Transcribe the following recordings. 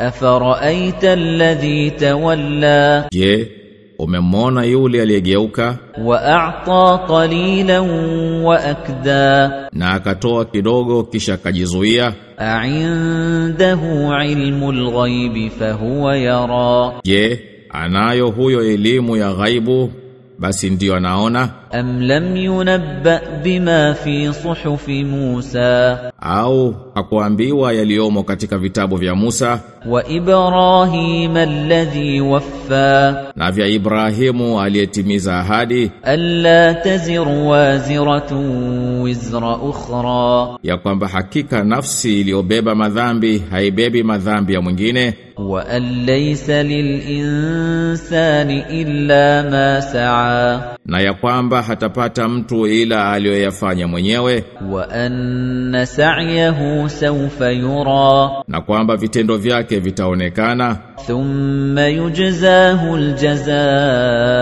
Afara'aita alladhi tawalla Je umemwona yule aliyegeuka? wa a'ta qalilan wa akda na akatoa kidogo kisha akajizuia? a'indahu ilmul ghaibi fahuwa yara Je anayo huyo elimu ya ghaibu? Basi ndio anaona? Am lam yunabba bima fi suhufi Musa, au hakuambiwa yaliyomo katika vitabu vya Musa. Wa Ibrahim alladhi waffa, na vya Ibrahimu aliyetimiza ahadi. Alla taziru waziratun wizra ukhra, ya kwamba hakika nafsi iliyobeba madhambi haibebi madhambi ya mwingine. Wa allaysa lilinsani illa ma saa, na ya kwamba kwamba hatapata mtu ila aliyoyafanya mwenyewe wa anna sa'yahu sawfa yura na kwamba vitendo vyake vitaonekana. thumma yujzahu aljazaa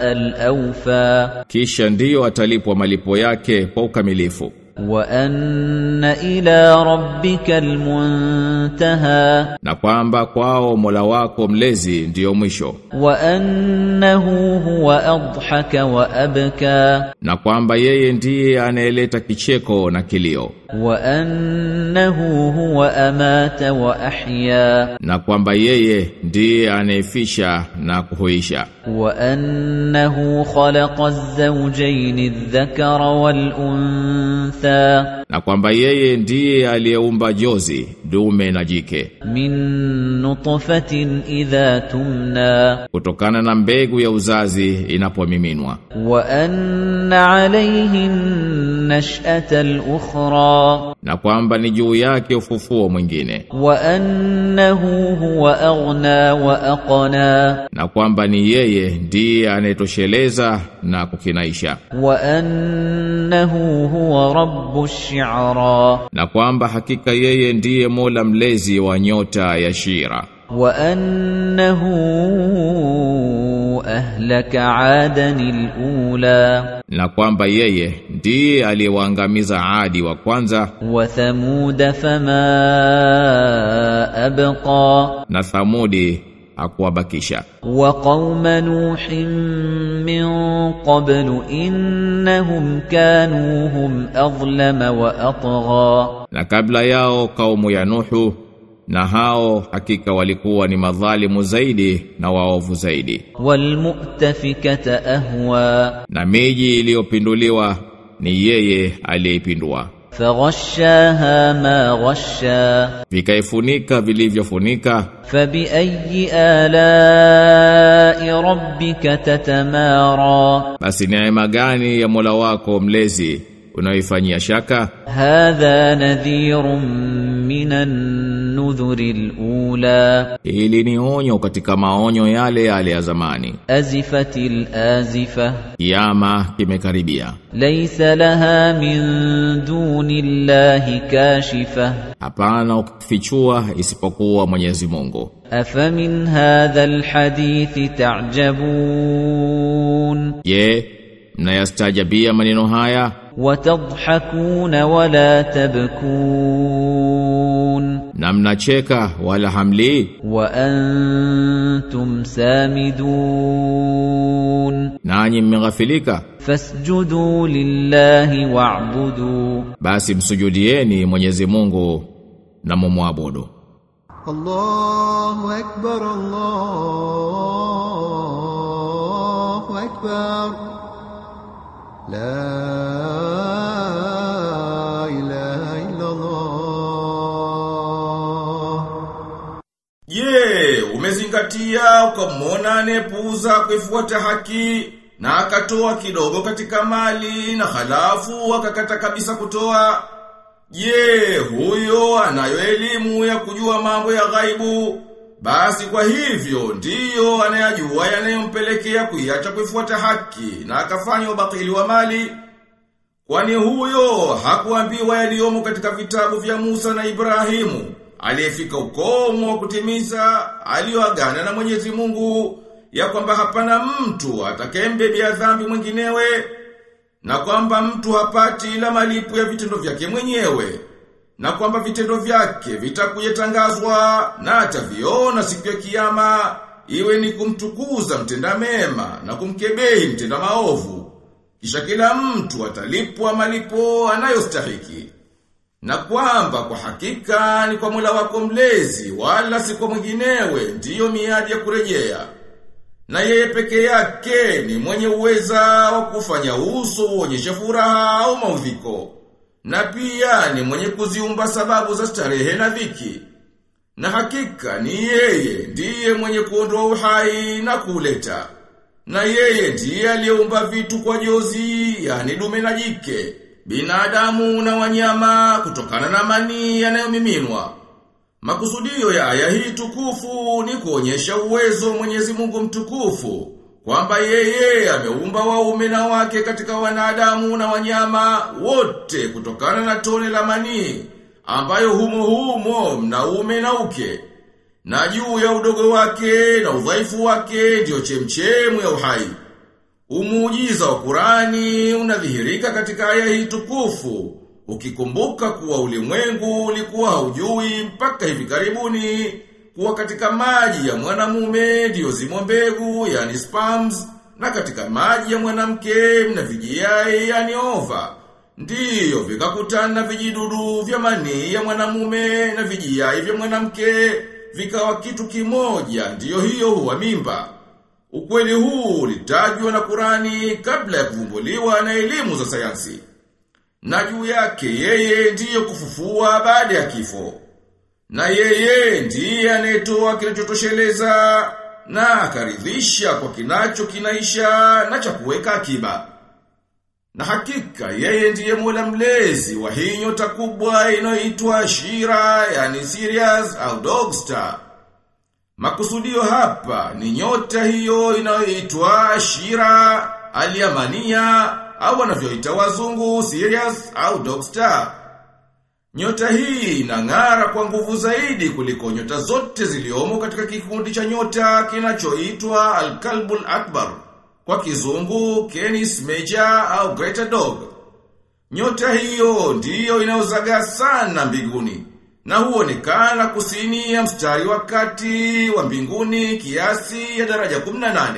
alawfa kisha ndiyo atalipwa malipo yake kwa ukamilifu. وأن إلى ربك المنتهى na kwamba kwao Mola wako mlezi ndiyo mwisho وأنه هو أضحك وأبكى na kwamba yeye ndiye anayeleta kicheko na kilio وأنه هو أمات وأحيا na kwamba yeye ndiye anayefisha na kuhuisha وأنه خلق الزوجين الذكر والأنثى na kwamba yeye ndiye aliyeumba jozi dume na jike. Min nutfatin idha tumna. Kutokana na mbegu ya uzazi inapomiminwa. Wa anna alayhim nash'ata al-ukhra. Na kwamba ni juu yake ufufuo mwingine. Wa annahu huwa aghna wa aqna. Na kwamba ni yeye ndiye anayetosheleza na kukinaisha. wa annahu huwa rabbu shi'ra, na kwamba hakika yeye ndiye mola mlezi wa nyota ya Shira. wa annahu ahlaka adan alula, na kwamba yeye ndiye aliyewaangamiza Adi wa kwanza. wa thamud fama abqa, na Thamudi hakuwabakisha wa qauma nuhin min qablu innahum kanu hum adhlama wa atgha. Na kabla yao kaumu ya nuhu na hao hakika walikuwa ni madhalimu zaidi na waovu zaidi. Walmu'tafikata ahwa. Na miji iliyopinduliwa ni yeye aliyepindua. فغشاها ما غشا vikaifunika vilivyofunika فبأي آلاء ربك تتمارى basi neema gani ya Mola wako mlezi unaoifanyia shaka? Hadha nadhirun minan nudhuril ula. Hili ni onyo katika maonyo yale yale ya zamani. Azifatil azifa. Yama kimekaribia. Laysa laha min dunillahi kashifa. Hapana ukifichua isipokuwa Mwenyezi Mungu. Afa min hadha alhadithi ta'jabun. Ye mnayastajabia maneno haya? وتضحكون ولا تبكون na mnacheka wala hamlii wa antum samidun nanyi mmeghafilika fasjudu lillahi wa'budu basi msujudieni Mwenyezi Mungu na mumwabudu Allahu akbar Allahu akbar la umezingatia ukamona anayepuuza kuifuata haki na akatoa kidogo katika mali na halafu akakata kabisa kutoa? Je, huyo anayo elimu ya kujua mambo ya ghaibu? Basi kwa hivyo ndiyo anayajua yanayompelekea kuiacha kuifuata haki na akafanya ubatili wa mali. Kwani huyo hakuambiwa yaliyomo katika vitabu vya Musa na Ibrahimu, aliyefika ukomo wa kutimiza aliyoagana na Mwenyezi Mungu ya kwamba hapana mtu atakayembebea dhambi mwinginewe na kwamba mtu hapati ila malipo ya vitendo vyake mwenyewe na kwamba vitendo vyake vitakuyetangazwa na ataviona siku ya kiyama iwe ni kumtukuza mtenda mema na kumkebehi mtenda maovu. Kisha kila mtu atalipwa malipo anayostahiki na kwamba kwa hakika ni kwa mula wako mlezi wala si kwa mwinginewe ndiyo miadi ya kurejea. Na yeye peke yake ni mwenye uweza wa kufanya uso uonyeshe furaha au maudhiko. Na pia ni mwenye kuziumba sababu za starehe na dhiki. Na hakika ni yeye ndiye mwenye kuondoa uhai na kuleta na yeye ndiye aliyeumba vitu kwa jozi yani dume na jike binadamu na wanyama kutokana na manii yanayomiminwa Makusudio ya aya hii tukufu ni kuonyesha uwezo Mwenyezi Mungu mtukufu kwamba yeye ameumba waume na wake katika wanadamu na wanyama wote kutokana na tone la manii ambayo humo humo mnaume na uke na juu ya udogo wake na udhaifu wake ndiyo chemchemu ya uhai. Umuujiza wa Qurani unadhihirika katika aya hii tukufu ukikumbuka kuwa ulimwengu ulikuwa haujui mpaka hivi karibuni kuwa katika maji ya mwanamume ndio zimo mbegu yani spams na katika maji ya mwanamke mna vijiyai yani ova. Ndiyo vikakutana vijidudu vya manii ya mwanamume na vijiyai vya mwanamke vikawa kitu kimoja ndiyo hiyo huwa mimba ukweli huu ulitajwa na Kurani kabla ya kuvumbuliwa na elimu za sayansi na juu yake yeye ndiye kufufua baada ya kifo. Na yeye ndiye anayetoa kinachotosheleza na akaridhisha kwa kinacho kinaisha na cha kuweka akiba. Na hakika yeye ndiye Mola mlezi wa hii nyota kubwa inayoitwa Shira, yani Sirius au Dog Star. Makusudio hapa ni nyota hiyo inayoitwa Shira, Aliamania au wanavyoita wazungu Sirius au Dog Star. Nyota hii inang'ara kwa nguvu zaidi kuliko nyota zote ziliomo katika kikundi cha nyota kinachoitwa Al-Kalbul Akbar. Kwa kizungu Canis Major au Greater Dog. Nyota hiyo ndiyo inayozagaa sana mbinguni na huonekana kusini ya mstari wa kati wa mbinguni kiasi ya daraja 18.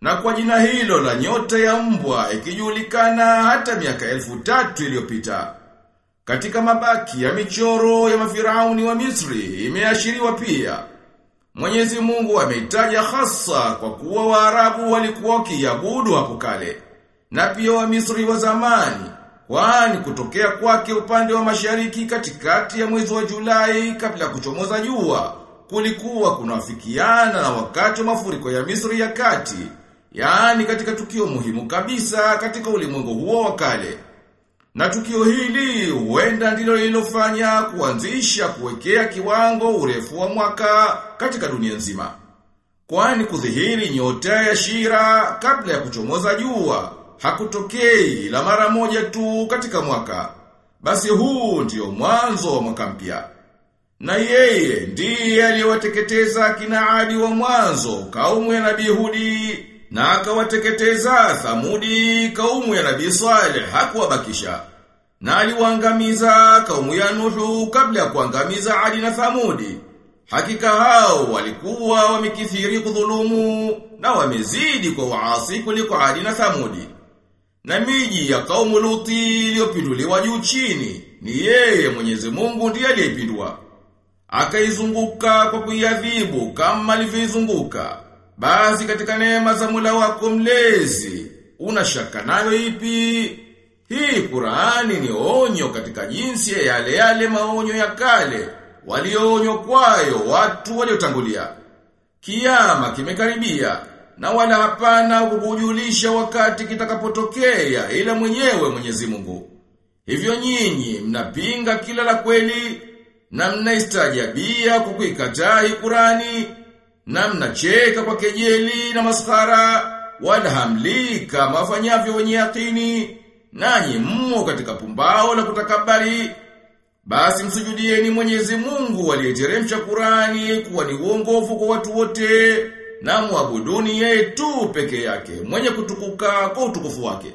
Na kwa jina hilo la nyota ya mbwa ikijulikana hata miaka elfu tatu iliyopita. Katika mabaki ya michoro ya mafirauni wa Misri imeashiriwa pia. Mwenyezi Mungu ameitaja hasa kwa kuwa Waarabu walikuwa wakiabudu hapo kale. Na pia wa Misri wa zamani, kwani kutokea kwake upande wa mashariki katikati ya mwezi wa Julai kabla ya kuchomoza jua, kulikuwa kunafikiana na wakati wa mafuriko ya Misri ya kati. Yaani katika tukio muhimu kabisa katika ulimwengu huo wa kale. Na tukio hili huenda ndilo lilofanya kuanzisha kuwekea kiwango urefu wa mwaka katika dunia nzima. Kwani kudhihiri nyota ya Shira kabla ya kuchomoza jua hakutokei la mara moja tu katika mwaka. Basi huu ndio mwanzo wa mwaka mpya. Na yeye ndiye aliyewateketeza kina Adi wa mwanzo kaumu ya Nabii Hudi na akawateketeza Thamudi kaumu ya Nabii Saleh hakuwabakisha. Na aliwaangamiza kaumu ya Nuhu kabla ya kuangamiza Adi na Thamudi. Hakika hao walikuwa wamekithiri kudhulumu na wamezidi kwa waasi kuliko Adi na Thamudi. Na miji ya kaumu Luti iliyopinduliwa juu chini ni yeye Mwenyezi Mungu ndiye aliyeipindua. Akaizunguka kwa kuiadhibu kama alivyoizunguka. Basi katika neema za Mola wako mlezi, una shaka nayo ipi? Hii Qur'ani ni onyo katika jinsi ya yale yale maonyo ya kale, walioonywa kwayo watu waliotangulia. Kiyama kimekaribia, na wala hapana kukujulisha wakati kitakapotokea ila mwenyewe Mwenyezi Mungu. Hivyo nyinyi mnapinga kila la kweli na mnaistajabia kukuikataa Qur'ani na mnacheka kwa kejeli na maskhara wala hamlika mafanyavyo wenye yakini nanyi mmo katika pumbao la kutakabari basi msujudieni Mwenyezi Mungu aliyeteremsha Qur'ani kuwa ni uongofu kwa watu wote na muabuduni yeye tu peke yake mwenye kutukuka kwa utukufu wake